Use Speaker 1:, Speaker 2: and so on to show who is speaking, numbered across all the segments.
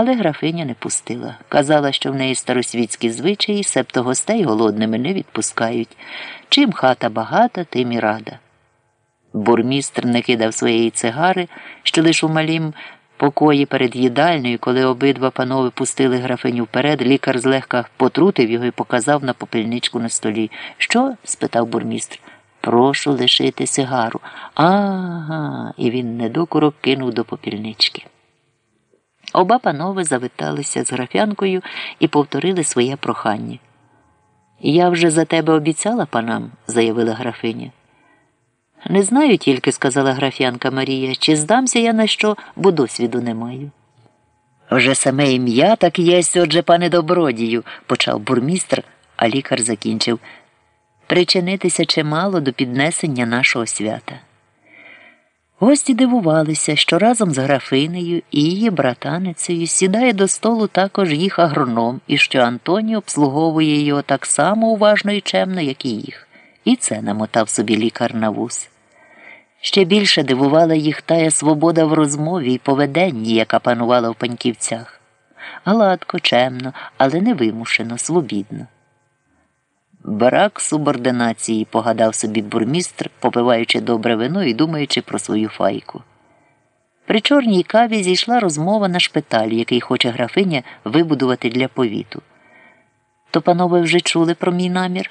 Speaker 1: Але графиня не пустила. Казала, що в неї старосвітські звичаї, себто гостей голодними не відпускають. Чим хата багата, тим і рада. Бурмістр не кидав своєї цигари, що лиш у малім покої перед їдальнею, коли обидва панове пустили графиню вперед, лікар злегка потрутив його і показав на попельничку на столі. Що? спитав бурмістр. Прошу лишити сигару. Ага, і він недокурок кинув до попільнички. Оба панове завиталися з графянкою і повторили своє прохання. Я вже за тебе обіцяла панам, заявила графиня. Не знаю тільки, сказала графянка Марія, чи здамся я на що, бо досвіду не маю. Вже саме ім'я так єсть, отже, пане добродію, почав бурмістр, а лікар закінчив причинитися чимало до піднесення нашого свята. Гості дивувалися, що разом з графинею і її братаницею сідає до столу також їх агроном, і що Антоні обслуговує його так само уважно і чемно, як і їх. І це намотав собі лікар на вус. Ще більше дивувала їх тая свобода в розмові і поведенні, яка панувала в паньківцях. Гладко, чемно, але невимушено, свобідно. Брак субординації, погадав собі бурмістр, попиваючи добре вино і думаючи про свою файку. При чорній каві зійшла розмова на шпиталі, який хоче графиня вибудувати для повіту. То, панове, вже чули про мій намір?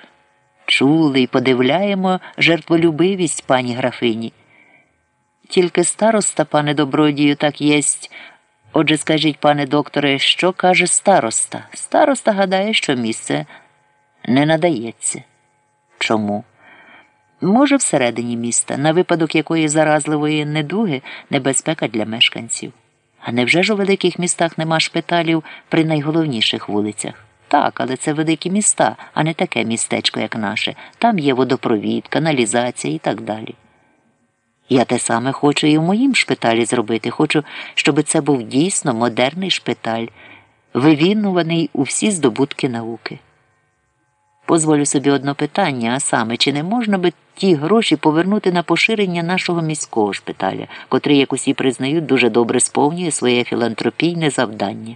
Speaker 1: Чули і подивляємо жертволюбивість пані графині. Тільки староста, пане добродію, так єсть. Отже, скажіть, пане докторе, що каже староста? Староста гадає, що місце не надається. Чому? Може, всередині міста, на випадок якої заразливої недуги небезпека для мешканців. А невже ж у великих містах нема шпиталів при найголовніших вулицях? Так, але це великі міста, а не таке містечко, як наше. Там є водопровід, каналізація і так далі. Я те саме хочу і в моїм шпиталі зробити. Хочу, щоб це був дійсно модерний шпиталь, вивінуваний у всі здобутки науки. Позволю собі одно питання, а саме, чи не можна би ті гроші повернути на поширення нашого міського шпиталя, котрий, як усі признають, дуже добре сповнює своє філантропійне завдання,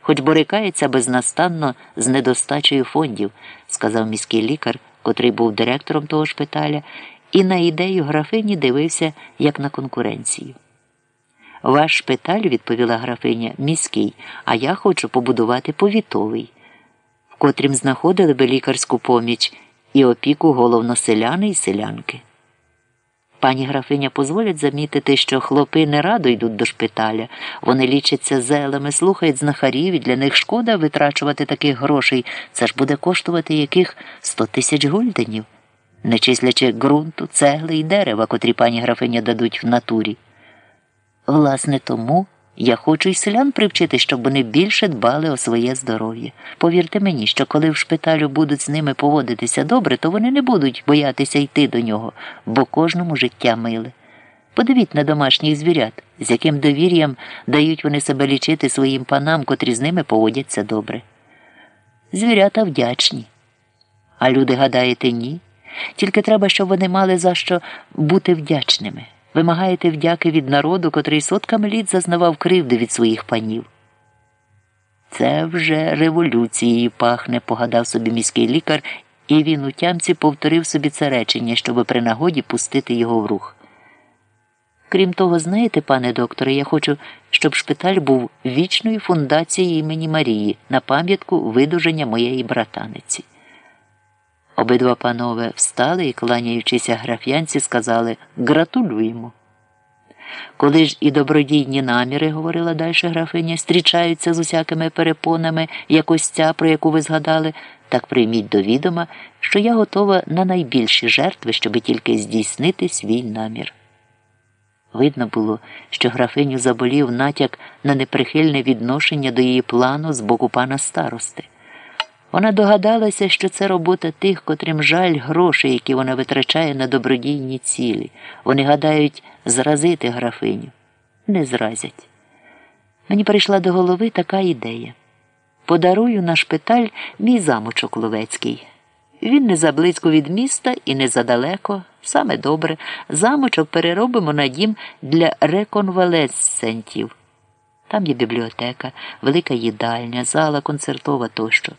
Speaker 1: хоч борикається безнастанно з недостачею фондів, сказав міський лікар, котрий був директором того шпиталя, і на ідею графині дивився як на конкуренцію. Ваш шпиталь, відповіла графиня, міський, а я хочу побудувати повітовий котрім знаходили би лікарську поміч і опіку головно селяни і селянки. Пані графиня дозволять замітити, що хлопи не радо йдуть до шпиталя, вони лічаться зелами, слухають знахарів, і для них шкода витрачувати таких грошей. Це ж буде коштувати яких сто тисяч гульденів, не числячи ґрунту, цегли і дерева, котрі пані графиня дадуть в натурі. Власне, тому. Я хочу й селян привчити, щоб вони більше дбали о своє здоров'я. Повірте мені, що коли в шпиталю будуть з ними поводитися добре, то вони не будуть боятися йти до нього, бо кожному життя миле. Подивіть на домашніх звірят, з яким довір'ям дають вони себе лічити своїм панам, котрі з ними поводяться добре. Звірята вдячні. А люди, гадаєте, ні. Тільки треба, щоб вони мали за що бути вдячними. Вимагаєте вдяки від народу, котрий сотками літ зазнавав кривди від своїх панів. Це вже революцією пахне, погадав собі міський лікар, і він у тямці повторив собі це речення, щоб при нагоді пустити його в рух. Крім того, знаєте, пане докторе, я хочу, щоб шпиталь був вічною фундацією імені Марії на пам'ятку видуження моєї братаниці. Обидва панове встали і, кланяючися граф'янці, сказали Гратулюємо. Коли ж і добродійні наміри, говорила далі графиня, зустрічаються з усякими перепонами, як ось ця, про яку ви згадали, так прийміть до відома, що я готова на найбільші жертви, щоби тільки здійснити свій намір. Видно було, що графиню заболів натяк на неприхильне відношення до її плану з боку пана старости. Вона догадалася, що це робота тих, котрим жаль грошей, які вона витрачає на добродійні цілі. Вони гадають зразити графиню. Не зразять. Мені прийшла до голови така ідея. Подарую на шпиталь мій замочок Ловецький. Він не заблизько від міста і не задалеко. Саме добре, замочок переробимо на дім для реконвалесцентів. Там є бібліотека, велика їдальня, зала концертова тощо.